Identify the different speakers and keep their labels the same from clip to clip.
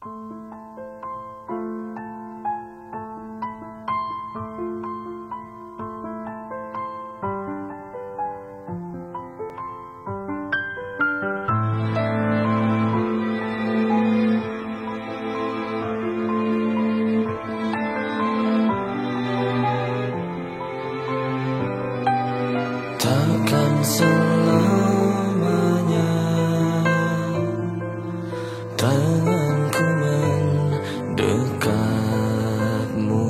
Speaker 1: Takkan selamanya mendekatmu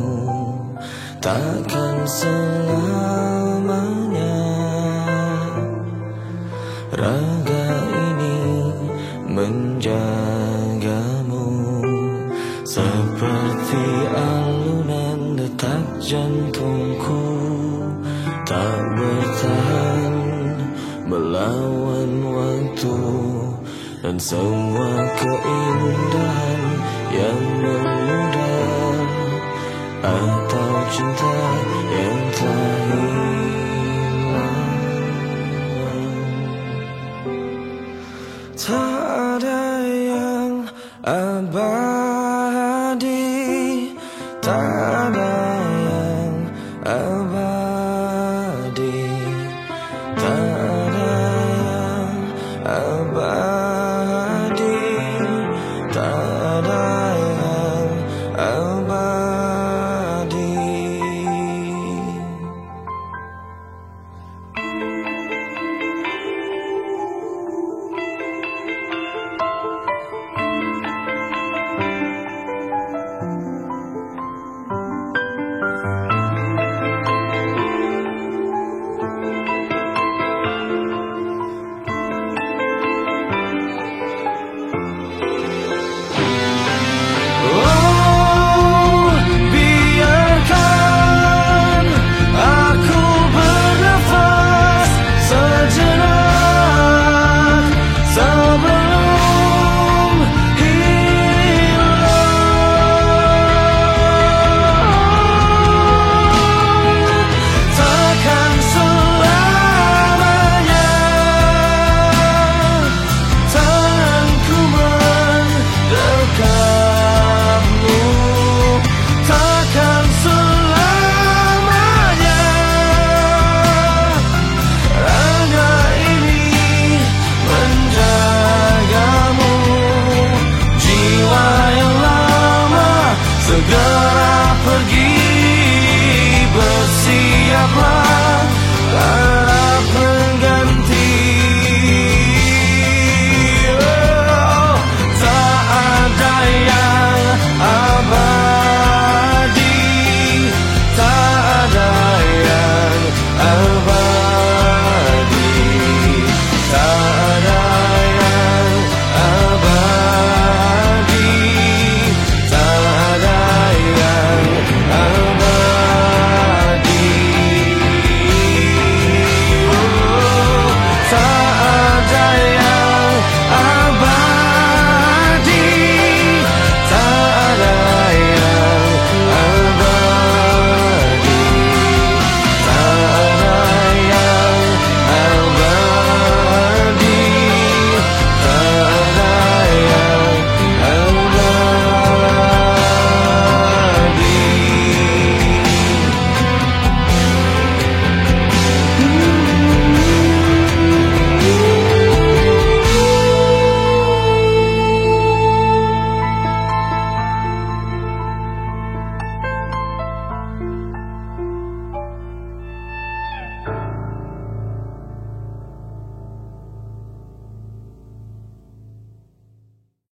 Speaker 1: Takkan selamanya. Raga ini menjagamu Seperti alunan detak jantungku. Tak bertahan melawan waktu Dan semua keindahan yang memudar Atau cinta yang hilang. Tak ada yang abadi Tak ada yang abadi Tak ada yang abadi pergi